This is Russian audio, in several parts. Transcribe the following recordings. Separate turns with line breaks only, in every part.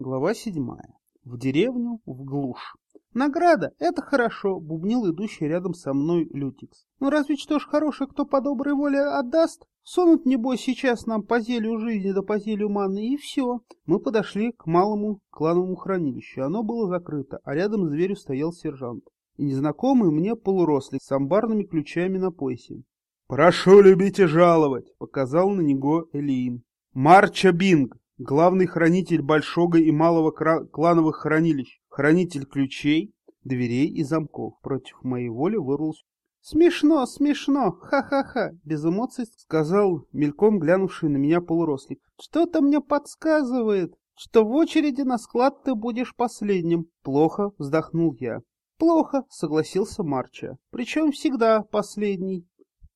Глава седьмая. В деревню, в глушь. Награда — это хорошо, бубнил идущий рядом со мной Лютикс. Ну разве что ж хороший, кто по доброй воле отдаст? Сунут, небось, сейчас нам по зелью жизни да по зелью манны, и все. Мы подошли к малому клановому хранилищу. Оно было закрыто, а рядом с дверью стоял сержант. И незнакомый мне полурослик с амбарными ключами на поясе. «Прошу любить и жаловать», — показал на него Элиин. «Марча Бинг, главный хранитель большого и малого клановых хранилищ, хранитель ключей, дверей и замков. Против моей воли вырвался. «Смешно, смешно, ха-ха-ха!» — без эмоций сказал мельком глянувший на меня полурослик. «Что-то мне подсказывает, что в очереди на склад ты будешь последним». «Плохо», — вздохнул я. «Плохо», — согласился Марча. «Причем всегда последний».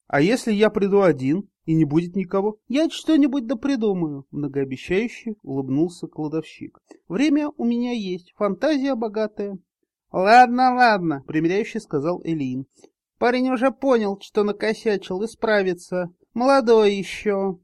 «А если я приду один?» И не будет никого. Я что-нибудь да придумаю, многообещающе улыбнулся кладовщик. Время у меня есть, фантазия богатая. Ладно, ладно, примиряюще сказал Элин. Парень уже понял, что накосячил, и справится. Молодой еще.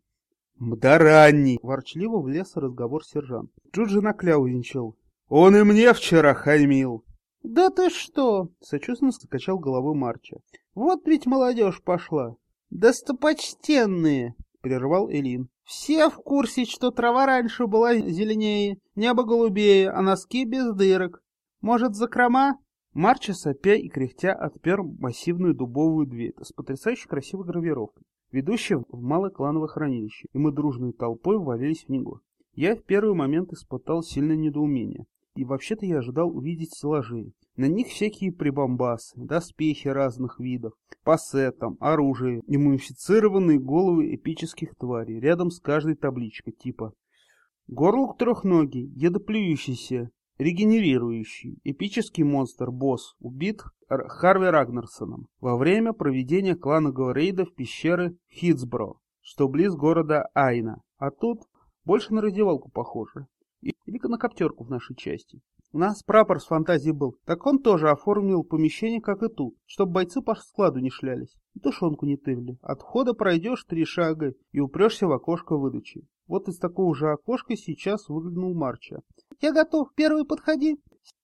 Да ранний,
ворчливо влез разговор сержант. Тут же
накляузничал. Он и мне вчера хамил.
Да ты что? Сочувственно скачал головой Марча. Вот ведь молодежь пошла. «Достопочтенные!» — прервал Элин. «Все в курсе, что трава раньше была зеленее, небо голубее, а носки без дырок. Может, закрома?» Марча, сопя и кряхтя, отпер массивную дубовую дверь с потрясающе красивой гравировкой, ведущей в малое клановое хранилище, и мы дружной толпой ввалились в него. Я в первый момент испытал сильное недоумение. И вообще-то я ожидал увидеть стеллажи. На них всякие прибамбасы, доспехи разных видов, пассетом, оружие и мумифицированные головы эпических тварей, рядом с каждой табличкой типа Горлук трехногий, едоплюющийся, регенерирующий, эпический монстр, босс, убит Харви Рагнарсоном во время проведения кланового рейда в пещеры Хитсбро, что близ города Айна. А тут больше на раздевалку похоже. Или на коптерку в нашей части. У нас прапор с фантазией был, так он тоже оформил помещение, как и тут, чтобы бойцы по складу не шлялись и тушенку не тырли. От входа пройдешь три шага и упрешься в окошко выдачи. Вот из такого же окошка сейчас выглянул Марча. «Я готов, первый подходи!»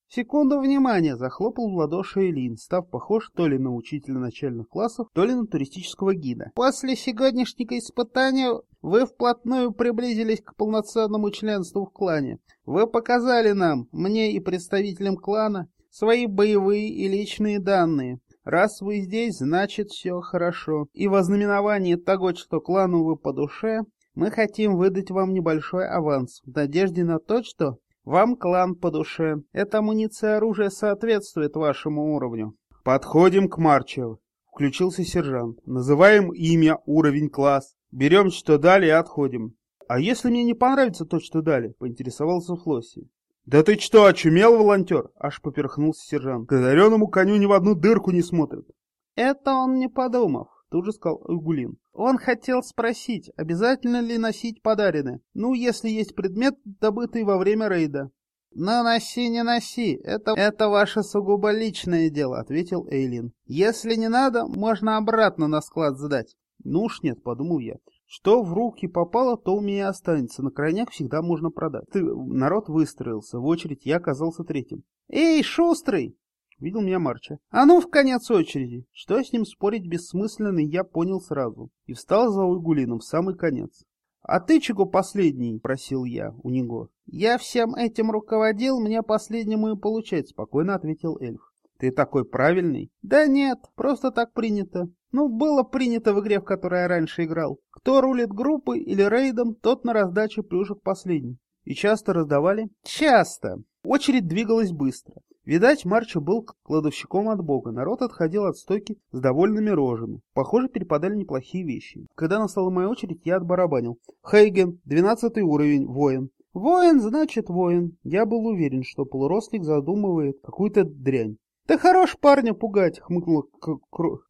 Секунду внимания захлопал в ладоши Элин, став похож то ли на учителя начальных классов, то ли на туристического гида. После сегодняшнего испытания вы вплотную приблизились к полноценному членству в клане. Вы показали нам, мне и представителям клана, свои боевые и личные данные. Раз вы здесь, значит все хорошо. И во знаменование того, что клану вы по душе, мы хотим выдать вам небольшой аванс, в надежде на то, что вам клан по душе. Эта амуниция оружия соответствует вашему уровню.
Подходим к Марчеву. Включился сержант. Называем имя, уровень, класс. Берем, что дали, и отходим.
А если мне не понравится то, что дали? Поинтересовался Флосси.
Да ты что, очумел, волонтер? Аж поперхнулся сержант. К одаренному коню ни в одну дырку не смотрит.
Это он не подумав тут же сказал Угулин. Он хотел спросить, обязательно ли носить подаренное, ну, если есть предмет, добытый во время рейда. «Но носи, не носи, это, это ваше сугубо личное дело», — ответил Эйлин. «Если не надо, можно обратно на склад сдать». «Ну уж нет», — подумал я. «Что в руки попало, то у меня останется. На крайняк всегда можно продать». Ты, народ выстроился, в очередь я оказался третьим. «Эй, шустрый!» Видел меня Марча. А ну, в конец очереди. Что с ним спорить бессмысленно, я понял сразу. И встал за Уйгулином в самый конец. «А ты чего последний?» — просил я у него. «Я всем этим руководил, мне последнему и получать», — спокойно ответил эльф. «Ты такой правильный?» «Да нет, просто так принято. Ну, было принято в игре, в которой я раньше играл. Кто рулит группой или рейдом, тот на раздаче плюшек последний». «И часто раздавали?» «Часто». Очередь двигалась быстро. Видать, Марчо был кладовщиком от бога. Народ отходил от стойки с довольными рожами. Похоже, перепадали неплохие вещи. Когда настала моя очередь, я отбарабанил. Хейген, двенадцатый уровень, воин. Воин, значит воин. Я был уверен, что полурослик задумывает какую-то дрянь. «Да хорош парня пугать!» — хмыкнула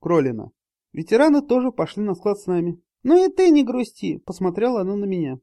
Кролина. Ветераны тоже пошли на склад с нами. «Ну и ты не грусти!» — посмотрела она на меня.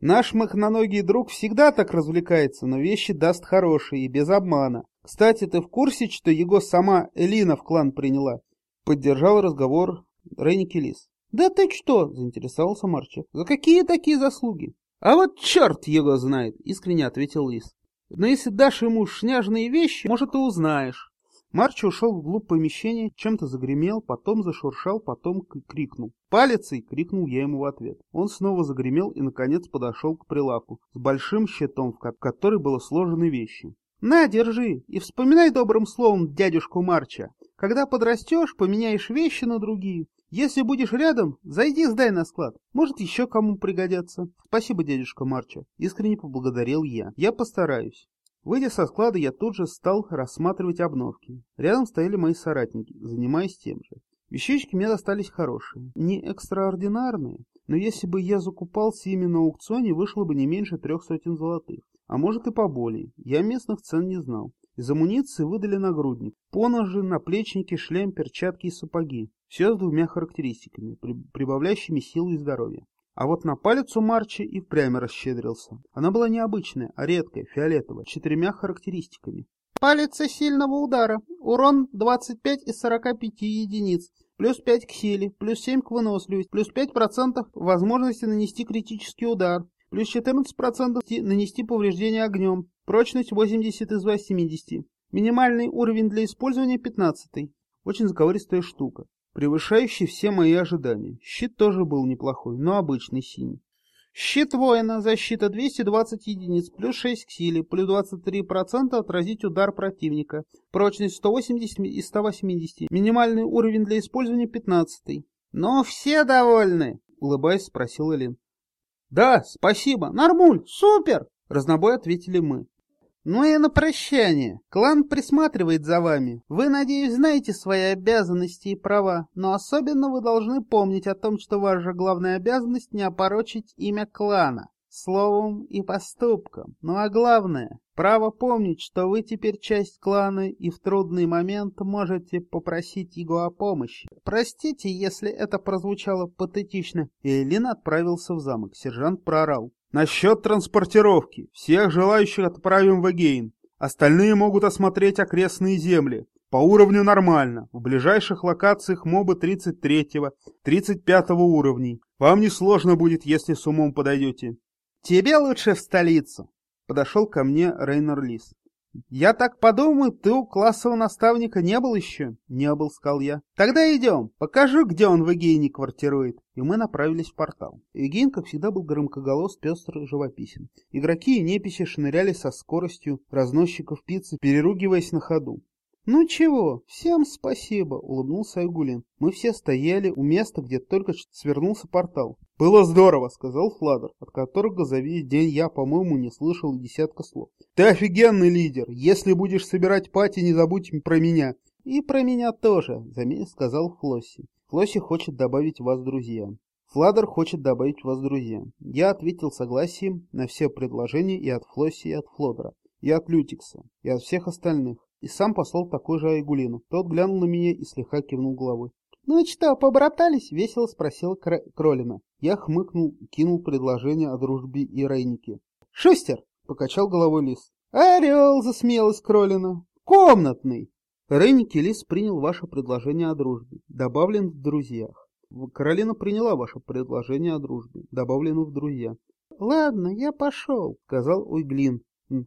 «Наш махноногий друг всегда так развлекается, но вещи даст хорошие и без обмана. Кстати, ты в курсе, что его сама Элина в клан приняла? Поддержал разговор Рейники Лис. Да ты что? Заинтересовался Марча. За какие такие заслуги? А вот черт его знает, искренне ответил Лис. Но если дашь ему шняжные вещи, может, и узнаешь. Марчи ушел вглубь помещения, чем-то загремел, потом зашуршал, потом крикнул. «Палицей!» — крикнул я ему в ответ. Он снова загремел и, наконец, подошел к прилавку с большим щитом, в который было сложены вещи. «На, держи, и вспоминай добрым словом дядюшку Марча. Когда подрастешь, поменяешь вещи на другие. Если будешь рядом, зайди сдай на склад. Может, еще кому пригодятся. Спасибо, дядюшка Марча. Искренне поблагодарил я. Я постараюсь. Выйдя со склада, я тут же стал рассматривать обновки. Рядом стояли мои соратники, занимаясь тем же. Вещички мне достались хорошие. Не экстраординарные, но если бы я закупался ими на аукционе, вышло бы не меньше трех сотен золотых. А может и поболее. Я местных цен не знал. Из амуниции выдали нагрудник, поножи, наплечники, шлем, перчатки и сапоги. Все с двумя характеристиками, прибавляющими силу и здоровье. А вот на палец у Марчи и впрямь расщедрился. Она была необычная, а редкая, фиолетовая, четырьмя характеристиками. Палец сильного удара. Урон 25 из 45 единиц. Плюс 5 к силе, плюс 7 к выносливости, плюс 5% возможности нанести критический удар, плюс 14% нанести повреждение огнем, прочность 80 из 80. Минимальный уровень для использования 15. Очень заковыристая штука превышающий все мои ожидания. Щит тоже был неплохой, но обычный синий. Щит воина, защита 220 единиц, плюс 6 к силе, плюс 23% отразить удар противника, прочность 180 из 180, минимальный уровень для использования 15. «Ну, все довольны?» — улыбаясь, спросил Элин. «Да, спасибо, нормуль, супер!» — разнобой ответили мы. Ну и на прощание. Клан присматривает за вами. Вы, надеюсь, знаете свои обязанности и права, но особенно вы должны помнить о том, что ваша главная обязанность не опорочить имя клана. Словом и поступком. Ну а главное, право помнить, что вы теперь часть клана и в трудный момент можете попросить его о помощи. Простите, если это прозвучало патетично. И Элин отправился в замок. Сержант проорал. Насчет транспортировки. Всех желающих отправим в Эгейн. Остальные могут осмотреть окрестные земли. По уровню нормально. В ближайших локациях мобы 33-го, 35-го уровней. Вам не сложно будет, если с умом подойдете. Тебе лучше в столицу. Подошел ко мне Рейнер Лис. «Я так подумаю, ты у классового наставника не был еще?» «Не был», — сказал я. «Тогда идем, покажу, где он в Эгейне квартирует». И мы направились в портал. Эгейн, как всегда, был громкоголос, пестр и живописен. Игроки и неписи шныряли со скоростью разносчиков пиццы, переругиваясь на ходу. «Ну чего, всем спасибо», — улыбнулся Айгулин. Мы все стояли у места, где только свернулся портал. «Было здорово», — сказал Фладер, от которого за весь день я, по-моему, не слышал десятка слов. «Ты офигенный лидер. Если будешь собирать пати, не забудь про меня». «И про меня тоже», — сказал Флосси. «Флосси хочет добавить вас друзья». Фладер хочет добавить вас друзья. Я ответил согласием на все предложения и от Флосси, и от Флодера, и от Лютикса, и от всех остальных. И сам послал такой же Айгулину. Тот глянул на меня и слегка кивнул головой. «Ну и что, побратались?» — весело спросил Кр Кролина. Я хмыкнул и кинул предложение о дружбе и Рейнике. «Шустер!» — покачал головой Лис. «Орел!» — засмеялась Кролина. «Комнатный!» Рейник и Лис принял ваше предложение о дружбе. Добавлен в друзьях. Каролина приняла ваше предложение о дружбе. Добавлено в друзья. «Ладно, я пошел», — сказал Уйглин.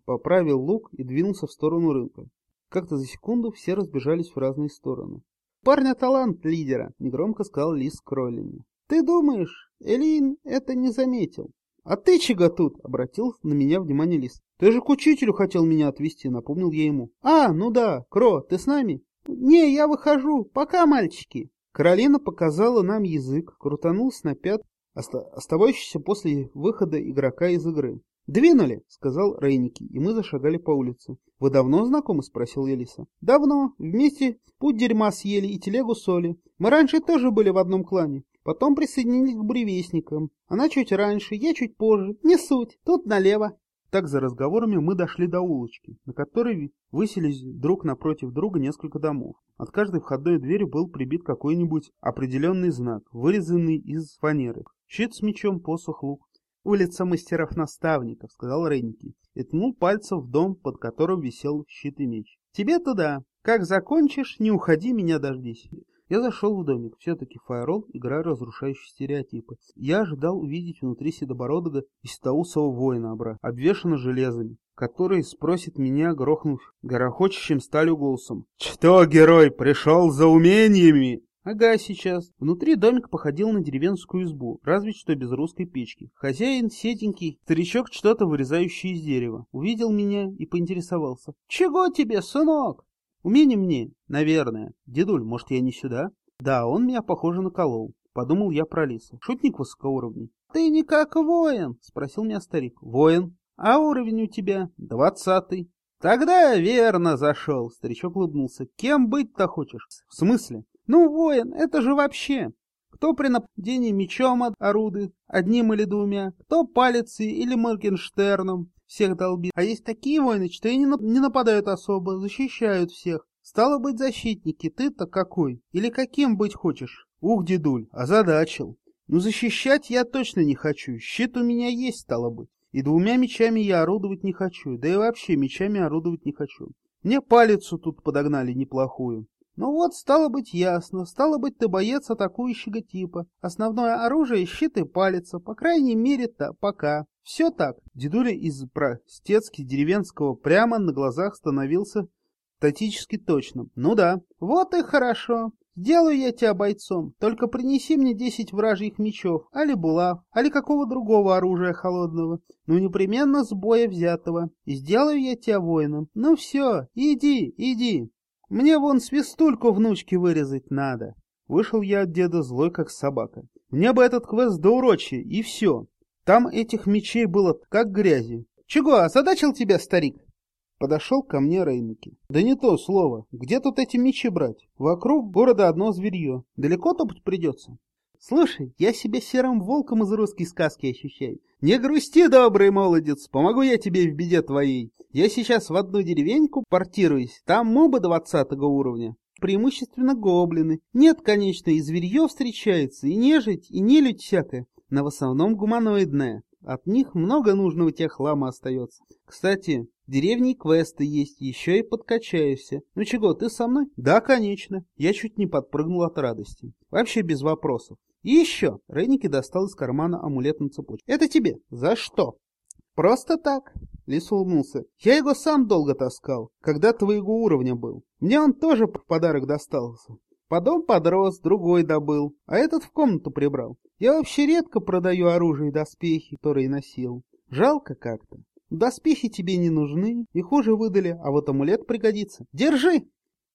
Поправил лук и двинулся в сторону рынка. Как-то за секунду все разбежались в разные стороны. «Парня талант лидера», — негромко сказал Лис Кроллини. «Ты думаешь, Элин это не заметил?» «А ты чего тут?» — обратил на меня внимание Лис. «Ты же к учителю хотел меня отвезти», — напомнил я ему. «А, ну да, Кро, ты с нами?» «Не, я выхожу. Пока, мальчики». Каролина показала нам язык, крутанулась на пят, оставающийся после выхода игрока из игры. «Двинули», — сказал Рейники, и мы зашагали по улице. «Вы давно знакомы?» — спросил Елиса. «Давно. Вместе путь дерьма съели и телегу соли. Мы раньше тоже были в одном клане. Потом присоединились к буревестникам. Она чуть раньше, я чуть позже. Не суть. Тут налево». Так за разговорами мы дошли до улочки, на которой высились друг напротив друга несколько домов. От каждой входной двери был прибит какой-нибудь определенный знак, вырезанный из фанеры. Щит с мечом, посох, лук. «Улица мастеров-наставников», — сказал Ренники, и ткнул пальцем в дом, под которым висел щит и меч. «Тебе туда. Как закончишь, не уходи, меня дождись». Я зашел в домик. Все-таки фаерол — игра, разрушающая стереотипы. Я ожидал увидеть внутри седобородого и седоусого воина, обвешанного железами, который спросит меня, грохнув горохочущим сталью голосом.
«Что, герой, пришел за умениями?»
Ага, сейчас. Внутри домик походил на деревенскую избу, разве что без русской печки. Хозяин седенький, старичок что-то вырезающий из дерева. Увидел меня и поинтересовался. «Чего тебе, сынок?» «Умение мне, наверное. Дедуль, может, я не сюда?» «Да, он меня, похоже, наколол». Подумал я про лиса. Шутник высокоуровней. «Ты не воин?» — спросил меня старик. «Воин. А уровень у тебя?» «Двадцатый». «Тогда верно зашел», — старичок улыбнулся. «Кем быть-то хочешь?» «В смысле?» Ну, воин, это же вообще. Кто при нападении мечом орудует, одним или двумя, кто палицей или Моргенштерном всех долбит. А есть такие воины, что и не, не нападают особо, защищают всех. Стало быть, защитники, ты-то какой? Или каким быть хочешь? Ух, дедуль, озадачил. Ну, защищать я точно не хочу, щит у меня есть, стало быть. И двумя мечами я орудовать не хочу, да и вообще мечами орудовать не хочу. Мне палицу тут подогнали неплохую. Ну вот, стало быть ясно, стало быть ты боец атакующего типа. Основное оружие — щит и палица, по крайней мере-то пока. Все так. Дедуля из простецки деревенского прямо на глазах становился статически точным. Ну да, вот и хорошо. Сделаю я тебя бойцом, только принеси мне десять вражьих мечов, али булав, али какого другого оружия холодного, ну непременно с боя взятого, и сделаю я тебя воином. Ну все, иди, иди. Мне вон свистульку внучки вырезать надо. Вышел я от деда злой, как собака. Мне бы этот квест до урочи, и все. Там этих мечей было как грязи. Чего, озадачил тебя, старик? Подошел ко мне Рейнуки. Да не то слово. Где тут эти мечи брать? Вокруг города одно зверье. Далеко топать придется? Слушай, я себя серым волком из русской сказки ощущаю. Не грусти, добрый молодец, помогу я тебе в беде твоей. Я сейчас в одну деревеньку портируюсь, там мобы двадцатого уровня, преимущественно гоблины. Нет, конечно, и зверье встречается, и нежить, и нелюдь всякая, но в основном гуманоидная. От них много нужного тебе хлама остается. Кстати, в деревне квесты есть, еще и подкачаешься. Ну чего, ты со мной? Да, конечно. Я чуть не подпрыгнул от радости. Вообще без вопросов. И еще, Рейники достал из кармана амулет на цепочку. Это тебе. За что? Просто так. Лис улыбнулся. Я его сам долго таскал, когда твоего уровня был. Мне он тоже в подарок достался. Потом подрос, другой добыл, а этот в комнату прибрал. Я вообще редко продаю оружие и доспехи, которые носил. Жалко как-то. Доспехи тебе не нужны, их уже выдали, а вот амулет пригодится. Держи!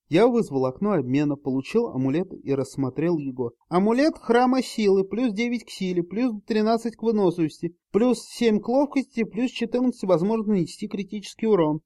Я вызвал окно обмена, получил амулет и рассмотрел его. Амулет храма силы, плюс 9 к силе, плюс 13 к выносливости, плюс 7 к ловкости, плюс 14 возможно нанести критический урон.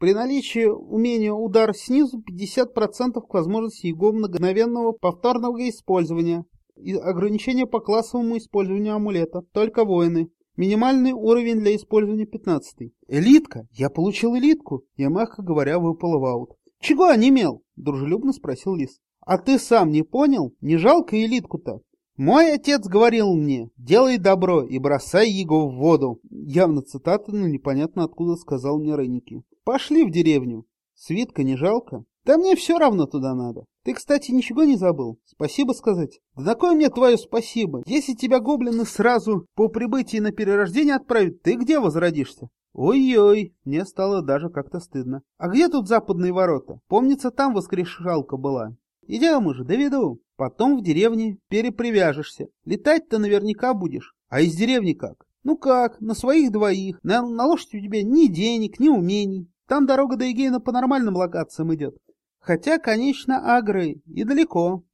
При наличии умения удар снизу 50% к возможности его мгновенного повторного использования. И ограничение по классовому использованию амулета. Только воины. Минимальный уровень для использования 15. Элитка! Я получил элитку! Я, мягко говоря, выпал в аут. «Чего онемел?» — дружелюбно спросил лис. «А ты сам не понял? Не жалко элитку-то?» «Мой отец говорил мне, делай добро и бросай его в воду». Явно цитата, но непонятно откуда сказал мне Рейники. «Пошли в деревню. Свитка не жалко?» «Да мне все равно туда надо. Ты, кстати, ничего не забыл? Спасибо сказать?» «Да на мне твое спасибо? Если тебя гоблины сразу по прибытии на перерождение отправят, ты где возродишься?» Ой-ой, мне стало даже как-то стыдно. А где тут западные ворота? Помнится, там воскрешалка была. Идем уже, доведу. Потом в деревне перепривяжешься. Летать-то наверняка будешь. А из деревни как? Ну как, на своих двоих. На, на лошадь у тебя ни денег, ни умений. Там дорога до Эгейна по нормальным локациям идет. Хотя, конечно, Агры и далеко.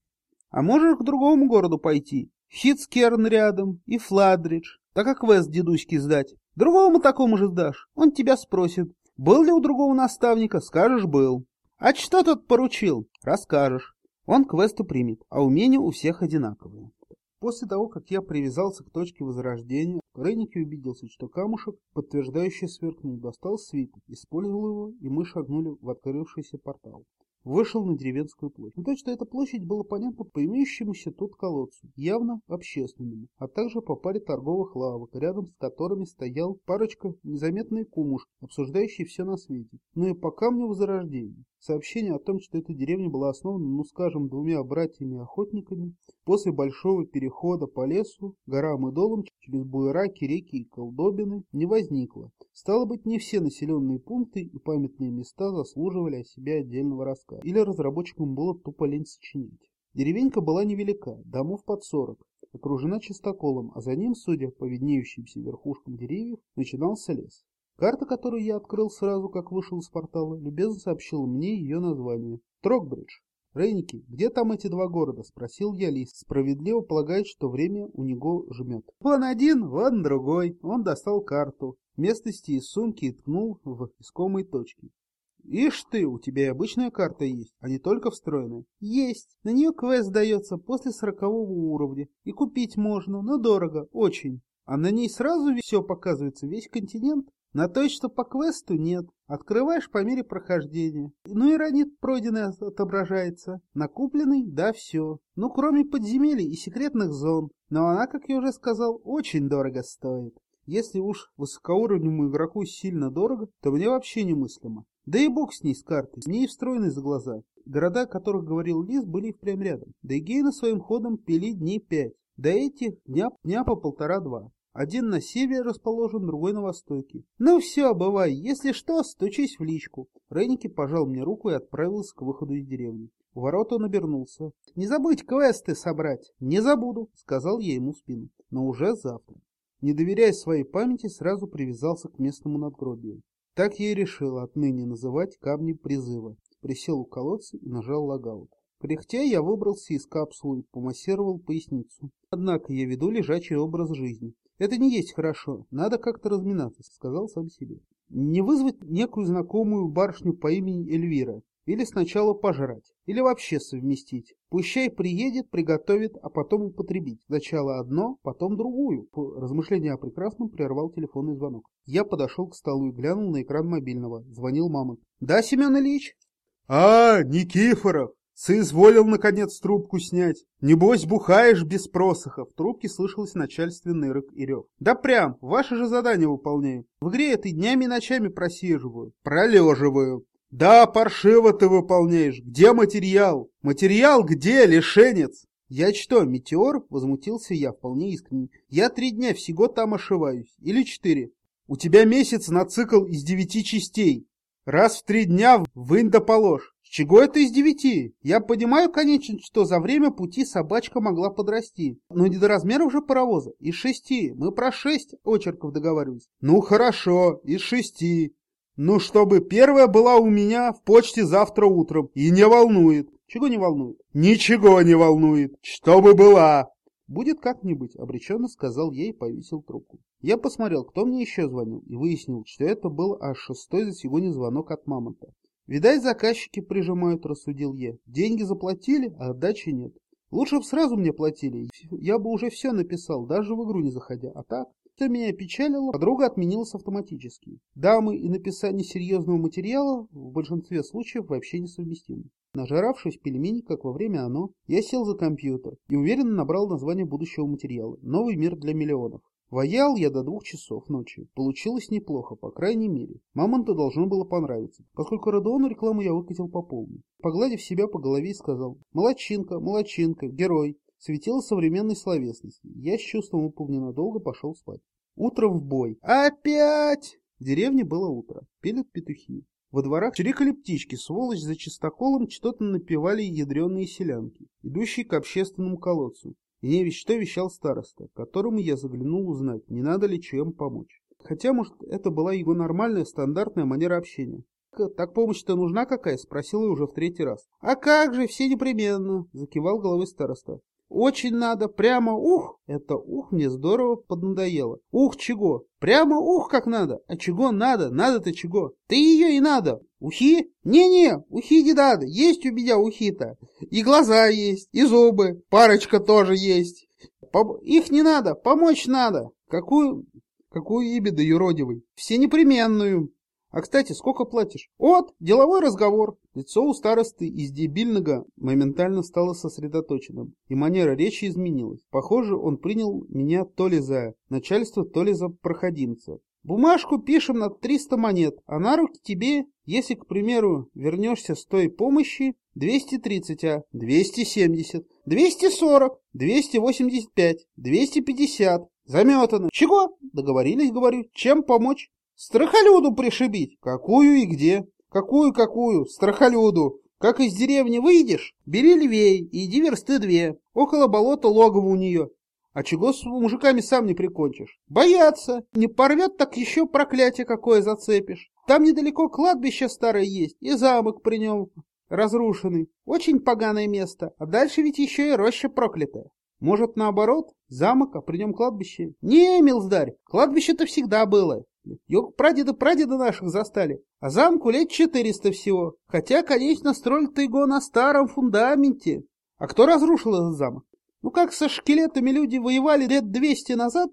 А можешь к другому городу пойти. Хитскерн рядом и Фладридж. Так как квест дедуськи сдать. Другому такому же сдашь. Он тебя спросит, был ли у другого наставника, скажешь, был. А что тот поручил, расскажешь. Он квесты примет, а умения у всех одинаковые. После того, как я привязался к точке возрождения, Рейники убедился, что камушек, подтверждающий сверкнул, достал свиток, использовал его, и мы шагнули в открывшийся портал вышел на деревенскую площадь. Но то, что эта площадь была понятна по имеющемуся тут колодцу, явно общественному, а также по паре торговых лавок, рядом с которыми стоял парочка незаметный кумуш, обсуждающий все на свете, но и по камню возрождения. Сообщение о том, что эта деревня была основана, ну скажем, двумя братьями-охотниками, после большого перехода по лесу, горам и долам, через буераки, реки и колдобины, не возникло. Стало быть, не все населенные пункты и памятные места заслуживали о себе отдельного рассказа, или разработчикам было тупо лень сочинять. Деревенька была невелика, домов под сорок, окружена чистоколом, а за ним, судя по виднеющимся верхушкам деревьев, начинался лес. Карта, которую я открыл сразу, как вышел из портала, любезно сообщила мне ее название. Трокбридж. «Рейники, где там эти два города?» — спросил я Лис, справедливо полагает, что время у него жмет. «Вон один, вон другой». Он достал карту местности из сумки и ткнул в искомые точки. «Ишь ты, у тебя и обычная карта есть, а не только встроенная». «Есть. На нее квест дается после сорокового уровня. И купить можно, но дорого, очень. А на ней сразу все показывается, весь континент?» На той, что по квесту, нет. Открываешь по мере прохождения. Ну и ранит пройденный отображается. Накупленный, да, все. Ну, кроме подземелий и секретных зон. Но она, как я уже сказал, очень дорого стоит. Если уж высокоуровневому игроку сильно дорого, то мне вообще немыслимо. Да и бог с ней, с картой, с ней встроенной за глаза. Города, о которых говорил Лис, были впрямь рядом. Да и гейны своим ходом пили дней пять. До этих дня, дня по полтора-два. Один на севере расположен, другой на востоке. Ну все, бывай, если что, стучись в личку. Рейники пожал мне руку и отправился к выходу из деревни. У ворот он обернулся. «Не забудь квесты собрать!» «Не забуду», — сказал я ему в спину. «Но уже завтра» не доверяя своей памяти, сразу привязался к местному надгробию. Так я и решил отныне называть камни призыва. Присел у колодца и нажал логаут. Кряхтя я выбрался из капсулы и помассировал поясницу. Однако я веду лежачий образ жизни. Это не есть хорошо, надо как-то разминаться, сказал сам себе. Не вызвать некую знакомую барышню по имени Эльвира, или сначала пожрать, или вообще совместить. Пущай приедет, приготовит, а потом употребить. Сначала одно, потом другую. По размышлению о прекрасном прервал телефонный звонок. Я подошел к столу и глянул на экран мобильного. Звонил мама. «Да, Семен Ильич?»
«А, Никифоров! Соизволил, наконец, трубку снять. Небось, бухаешь без просоха. В трубке слышался начальственный рык и рев.
Да прям, ваше же задание выполняю. В игре этой днями и ночами просиживаю.
Пролеживаю. Да, паршиво ты выполняешь. Где материал? Материал где, лишенец?
Я что, метеор? Возмутился я вполне искренне. Я три дня всего там ошиваюсь. Или четыре.
У тебя месяц на цикл из девяти частей. Раз в три дня вынь да положь.
Чего это из девяти? Я понимаю, конечно, что за время пути собачка могла подрасти. Но не до размера уже паровоза. Из шести. Мы про шесть очерков договаривались.
Ну хорошо, из шести. Ну, чтобы первая была у меня в почте завтра утром. И не волнует.
Чего не волнует?
Ничего не волнует. Чтобы была.
Будет как-нибудь, обреченно сказал ей и повесил трубку. Я посмотрел, кто мне еще звонил, и выяснил, что это был аж шестой за сегодня звонок от мамонта. Видать, заказчики прижимают, рассудил я. Деньги заплатили, а отдачи нет. Лучше бы сразу мне платили, я бы уже все написал, даже в игру не заходя. А так, что меня печалило, подруга отменилась автоматически. Дамы и написание серьезного материала в большинстве случаев вообще несовместимы. Нажаравшись пельмени, как во время оно, я сел за компьютер и уверенно набрал название будущего материала «Новый мир для миллионов». Воял я до двух часов ночи. Получилось неплохо, по крайней мере. Мамонту должно было понравиться, поскольку Родиону рекламу я выкатил по полной. Погладив себя по голове, сказал «Молодчинка, молодчинка, герой, светило современной словесности. Я с чувством выполнено долго пошел спать. Утром в бой. Опять! В деревне было утро. Пелят петухи. Во дворах чирикали птички, сволочь за чистоколом что-то напевали ядреные селянки, идущие к общественному колодцу. И не весь что вещал староста, которому я заглянул узнать, не надо ли чем помочь. Хотя, может, это была его нормальная, стандартная манера общения. «Так помощь-то нужна какая?» — спросил я уже в третий раз. «А как же, все непременно!» — закивал головой староста. Очень надо, прямо ух, это ух мне здорово поднадоело. Ух чего? Прямо ух как надо. А чего надо? Надо-то чего? Ты ее и надо. Ухи? Не-не, ухи не надо. Есть у меня ухи-то. И глаза есть, и зубы. Парочка тоже есть. Их не надо, помочь надо. Какую... Какую ибеду юродивый? Все непременную. А, кстати, сколько платишь? Вот, деловой разговор. Лицо у старосты из дебильного моментально стало сосредоточенным, и манера речи изменилась. Похоже, он принял меня то ли за начальство, то ли за проходимца. Бумажку пишем на 300 монет, а на руки тебе Если, к примеру, вернешься с той помощи, 230 А, 270, 240, 285, 250. Заметано. Чего? Договорились, говорю. Чем помочь? Страхолюду пришибить. Какую и где? Какую-какую? Страхолюду. Как из деревни выйдешь, бери левей и иди версты две. Около болота логово у нее. А чего с мужиками сам не прикончишь? Боятся. Не порвет, так еще проклятие какое зацепишь. Там недалеко кладбище старое есть, и замок при нем разрушенный. Очень поганое место, а дальше ведь еще и роща проклятая. Может, наоборот, замок, а при нем кладбище? Не, милздарь, кладбище-то всегда было. Прадеда-прадеда наших застали, а замку лет четыреста всего. Хотя, конечно, строили-то его на старом фундаменте. А кто разрушил этот замок? Ну, как со шкелетами люди воевали лет двести назад,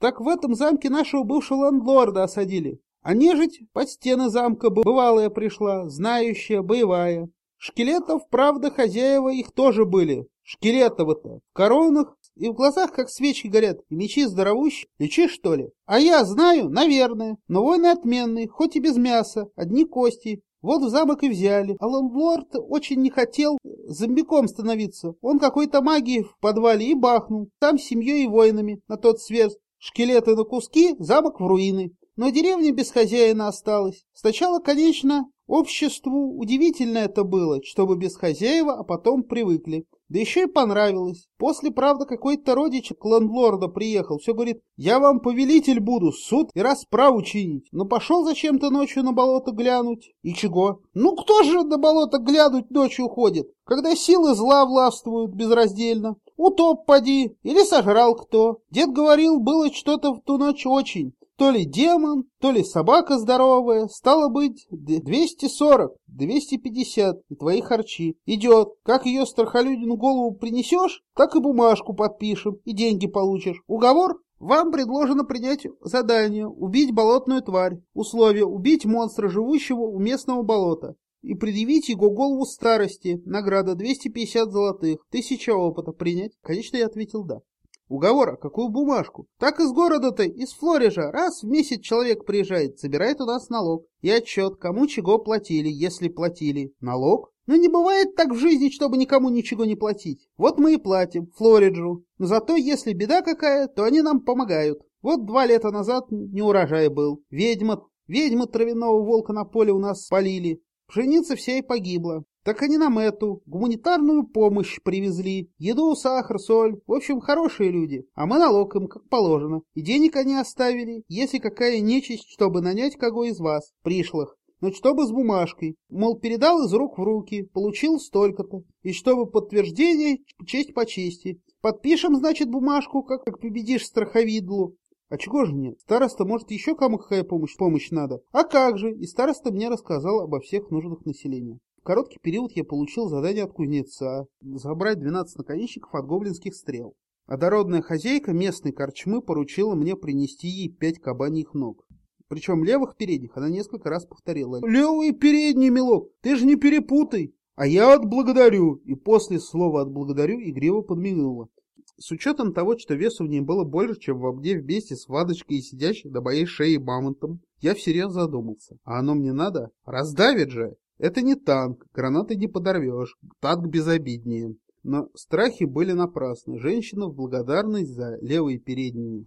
так в этом замке нашего бывшего ландлорда осадили. А нежить под стены замка бывалая пришла, знающая, боевая. Шкелетов, правда, хозяева их тоже были. Шкелетовы-то в коронах и в глазах как свечи горят, и мечи здоровущие. Лечи, что ли? А я знаю, наверное, но войны отменные, хоть и без мяса, одни кости. Вот в замок и взяли. А лорд очень не хотел зомбиком становиться. Он какой-то магии в подвале и бахнул. Там с семьей и воинами на тот свет. Шкелеты на куски, замок в руины. Но деревня без хозяина осталась. Сначала, конечно, обществу удивительно это было, чтобы без хозяева, а потом привыкли. Да еще и понравилось. После, правда, какой-то родич к лендлорда приехал. Все говорит, я вам повелитель буду, суд и расправу чинить. Но пошел зачем-то ночью на болото глянуть. И чего? Ну кто же на болото глянуть ночью ходит, когда силы зла властвуют безраздельно? Утоп поди, или сожрал кто. Дед говорил, было что-то в ту ночь очень. То ли демон, то ли собака здоровая. Стало быть, 240, 250 и твои харчи. Идет. Как ее страхолюдину голову принесешь, так и бумажку подпишем, и деньги получишь. Уговор? Вам предложено принять задание убить болотную тварь. Условие убить монстра, живущего у местного болота. И предъявить его голову старости. Награда 250 золотых. Тысяча опыта. Принять? Конечно, я ответил да. Уговора, какую бумажку? Так из города-то, из Флорижа, раз в месяц человек приезжает, собирает у нас налог. И отчет, кому чего платили, если платили. Налог? Ну не бывает так в жизни, чтобы никому ничего не платить. Вот мы и платим, Флориджу. Но зато если беда какая, то они нам помогают. Вот два лета назад не урожай был. Ведьма, ведьмы травяного волка на поле у нас спалили. Пшеница вся и погибла. Так они нам эту, гуманитарную помощь привезли. Еду, сахар, соль. В общем, хорошие люди. А мы налог им, как положено. И денег они оставили, если какая нечисть, чтобы нанять кого из вас, пришлых. Но чтобы с бумажкой. Мол, передал из рук в руки, получил столько-то. И чтобы подтверждение, честь по чести. Подпишем, значит, бумажку, как, как победишь страховидлу. А чего же нет? Староста, может, еще кому какая помощь, помощь надо? А как же? И староста мне рассказал обо всех нуждах населения короткий период я получил задание от кузнеца забрать 12 наконечников от гоблинских стрел. А дородная хозяйка местной корчмы поручила мне принести ей пять кабаньих ног. Причем левых передних она несколько раз повторила. «Левые передние, милок, ты же не перепутай!» А я отблагодарю. И после слова «отблагодарю» игриво подмигнула. С учетом того, что весу в ней было больше, чем в обде вместе с Вадочкой и сидящей до моей шеи мамонтом, я всерьез задумался. А оно мне надо? Раздавит же! Это не танк, гранаты не подорвешь, танк безобиднее. Но страхи были напрасны. Женщина в благодарность за левые передние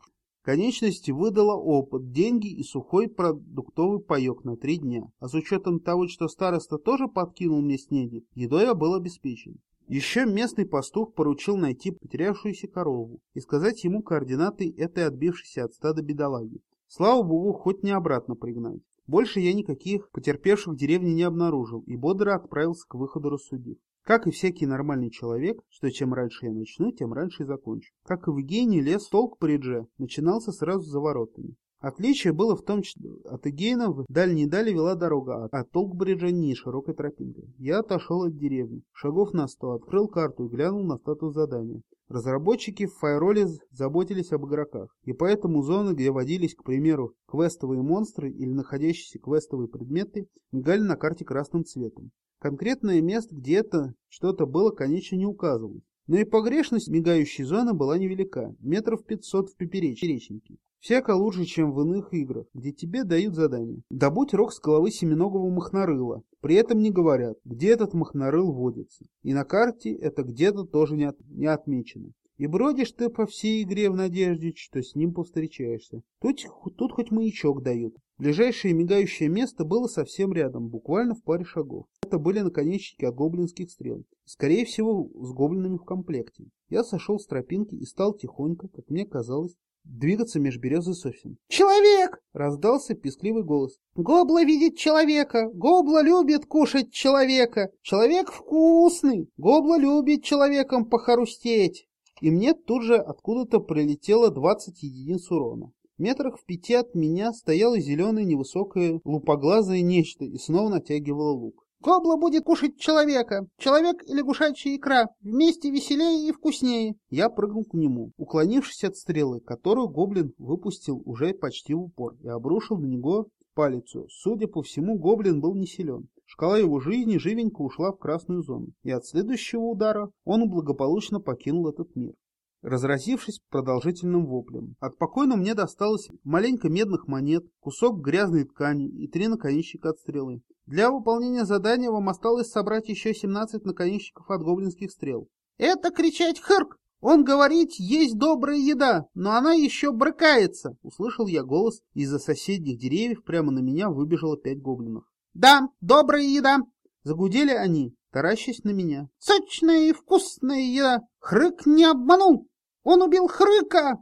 конечности выдала опыт, деньги и сухой продуктовый паек на три дня. А с учетом того, что староста тоже подкинул мне снеди, едой я был обеспечен. Еще местный пастух поручил найти потерявшуюся корову и сказать ему координаты этой отбившейся от стада бедолаги. Слава богу, хоть не обратно пригнать. Больше я никаких потерпевших в деревне не обнаружил и бодро отправился к выходу рассудив. Как и всякий нормальный человек, что чем раньше я начну, тем раньше и закончу. Как и в Эгейне, лес толк Паридже начинался сразу за воротами. Отличие было в том, что от Эгейна в дальней дали вела дорога, а от Толкбриджа не широкой тропинкой. Я отошел от деревни, шагов на сто, открыл карту и глянул на статус задания. Разработчики в Файроле заботились об игроках, и поэтому зоны, где водились, к примеру, квестовые монстры или находящиеся квестовые предметы, мигали на карте красным цветом. Конкретное место, где это что-то было, конечно, не указывалось. Но и погрешность мигающей зоны была невелика, метров 500 в поперечнике. Всяко лучше, чем в иных играх, где тебе дают задание. Добудь рог с головы семиногого махнарыла. При этом не говорят, где этот махнарыл водится. И на карте это где-то тоже не, от, не отмечено. И бродишь ты по всей игре в надежде, что с ним повстречаешься. Тут, тут хоть маячок дают. Ближайшее мигающее место было совсем рядом, буквально в паре шагов. Это были наконечники от гоблинских стрел. Скорее всего, с гоблинами в комплекте. Я сошел с тропинки и стал тихонько, как мне казалось, двигаться меж берез и сосен. «Человек!» — раздался пискливый голос. «Гобла видит человека! Гобла любит кушать человека! Человек вкусный! Гобла любит человеком похорустеть!» И мне тут же откуда-то прилетело двадцать единиц урона. Метрах в пяти от меня стояло зеленое невысокое лупоглазое нечто и снова натягивало лук. Гобла будет кушать человека. Человек и лягушачья икра. Вместе веселее и вкуснее. Я прыгнул к нему, уклонившись от стрелы, которую гоблин выпустил уже почти в упор и обрушил на него палицу. Судя по всему, гоблин был не силен. Шкала его жизни живенько ушла в красную зону, и от следующего удара он благополучно покинул этот мир разразившись продолжительным воплем. От покойного мне досталось маленько медных монет, кусок грязной ткани и три наконечника от стрелы. Для выполнения задания вам осталось собрать еще 17 наконечников от гоблинских стрел. «Это кричать Хырк! Он говорит, есть добрая еда, но она еще брыкается!» Услышал я голос, из-за соседних деревьев прямо на меня выбежало пять гоблинов. «Да, добрая еда!» Загудели они, таращась на меня. «Сочная и вкусная еда! Хрык не обманул! Он убил Хрыка!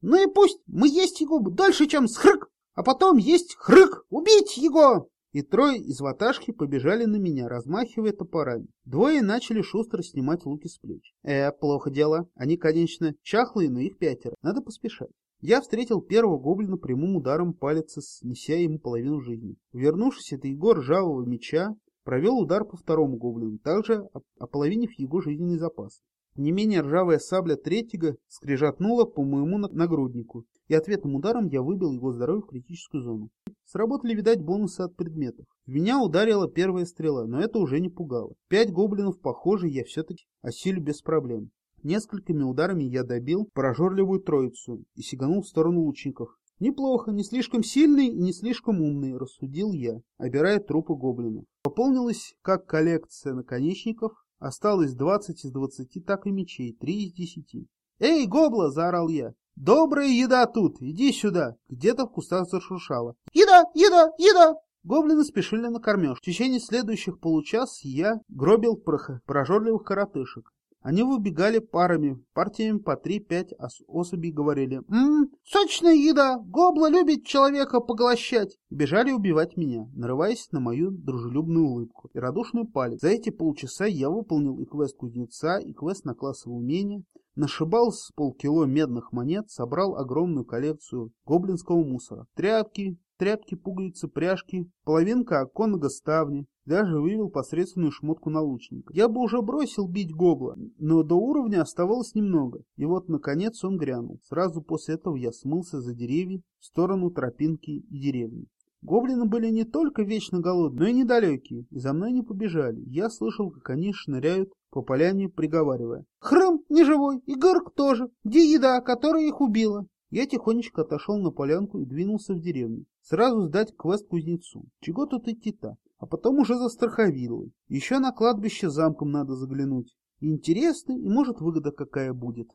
Ну и пусть мы есть его дольше, чем с Хрык, а потом есть Хрык! Убить его!» и трое из ваташки побежали на меня, размахивая топорами. Двое начали шустро снимать луки с плеч. Э, плохо дело. Они, конечно, чахлые, но их пятеро. Надо поспешать. Я встретил первого гоблина прямым ударом палица, снеся ему половину жизни. Вернувшись от его ржавого меча, провел удар по второму гоблину, также ополовинив его жизненный запас. Не менее ржавая сабля третьего скрежетнула по моему нагруднику, и ответным ударом я выбил его здоровье в критическую зону. Сработали, видать, бонусы от предметов. В меня ударила первая стрела, но это уже не пугало. Пять гоблинов, похоже, я все-таки осилю без проблем. Несколькими ударами я добил прожорливую троицу и сиганул в сторону лучников. Неплохо, не слишком сильный и не слишком умный, рассудил я, обирая трупы гоблинов. Пополнилась как коллекция наконечников, осталось 20 из 20, так и мечей, 3 из 10. «Эй, гобла!» — заорал я. «Добрая еда тут! Иди сюда!» Где-то в кустах зашуршало. «Еда! Еда! Еда!» Гоблины спешили на кормеж. В течение следующих получаса я гробил прожорливых коротышек. Они выбегали парами, партиями по 3-5 особей говорили «Ммм, сочная еда! Гобла любит человека поглощать!» и бежали убивать меня, нарываясь на мою дружелюбную улыбку и радушную палец. За эти полчаса я выполнил и квест кузнеца, и квест на классовое умение, Нашибал с полкило медных монет, собрал огромную коллекцию гоблинского мусора. Тряпки, тряпки, пуговицы, пряжки, половинка оконного ставни, даже вывел посредственную шмотку на лучника. Я бы уже бросил бить гобла, но до уровня оставалось немного, и вот наконец он грянул. Сразу после этого я смылся за деревья в сторону тропинки и деревни. Гоблины были не только вечно голодные, но и недалекие, и за мной не побежали. Я слышал, как они шныряют по поляне, приговаривая. «Храм не живой, и Горк тоже. Где еда, которая их убила?» Я тихонечко отошел на полянку и двинулся в деревню. Сразу сдать квест кузнецу. Чего тут идти-то? А потом уже за страховилой. Еще на кладбище замком надо заглянуть. Интересно, и может выгода какая будет.